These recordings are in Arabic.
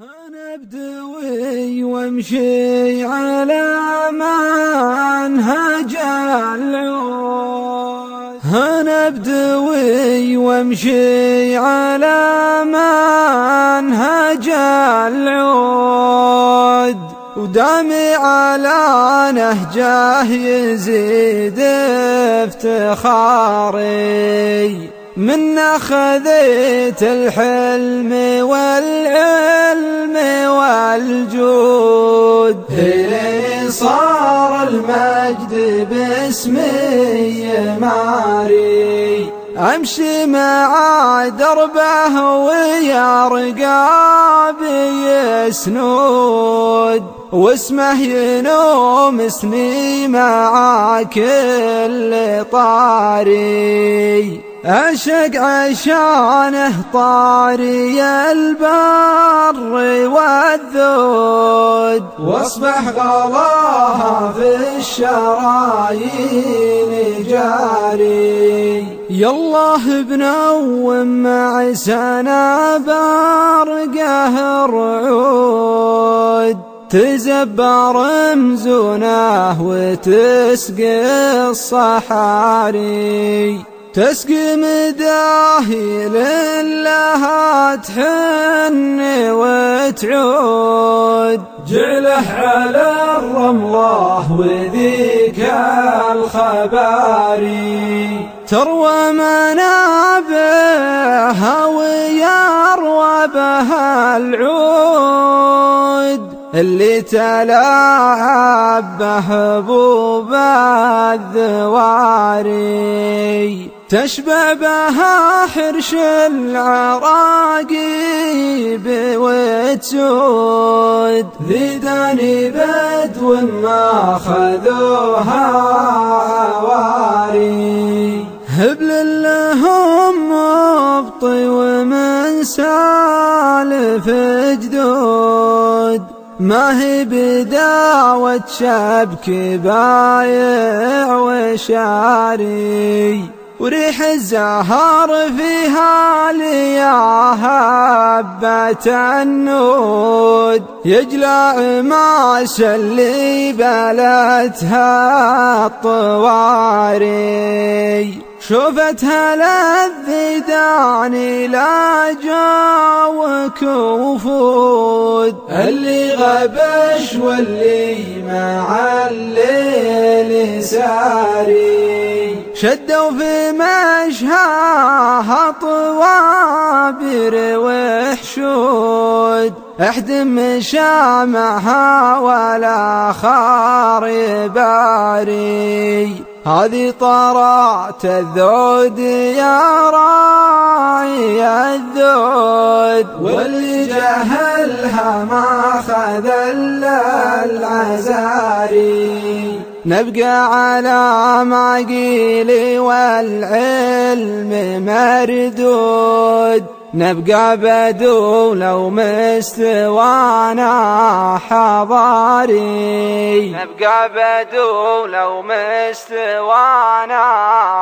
أنا بدوي وامشي على منهج العود أنا بدوي وامشي على منهج العود ودامي على نهجه يزيد افتخاري. من أخذت الحلم والعلم والجود. إلي صار المجد باسمي ماري أمشي مع دربه ويا رقابي يسنود واسمه ينومسني مع كل طاري. أشق عشانه طاري البر والذود. واصبح غلاها في الشرايين جاري. يالله بنوم مع سنا برقه الرعود تزبر مزونه وتسقي الصحاري. تسقي مداهي لها تحن وتعود. جعله على الرملة وذيك الخباري. تروى منابها ويروى بها العود. اللي تلاعب بحبوب الذواري. تشبع بها حرش العراقيب وتسود ذيداني بدو ما خذوها عواري. هبل لهم مبطي ومن سالف جدود. ما هي بدعوة شبك بايع وشاري. وريح الزهر فيها ليا هبة النود. يجلى ماس اللي بلتها الطواري. شوفتها للذيدان لا جاوك وفود. اللي غبش واللي مع الليل ساري. شدوا في مشهاها طوابر وحشود احدم شامعها ولا خار باري. هذه طرات الذود يا راعي الذود. واللي جهلها ما خذ الا العزاري. نبقى على معقيل والعلم مردود. نبقى بدو لو مستوانا حضاري. نبقى بدو لو مستوانا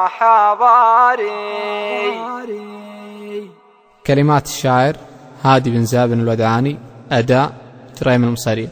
حضاري. كلمات الشاعر هادي بن زابن الودعاني أداء تريم المصري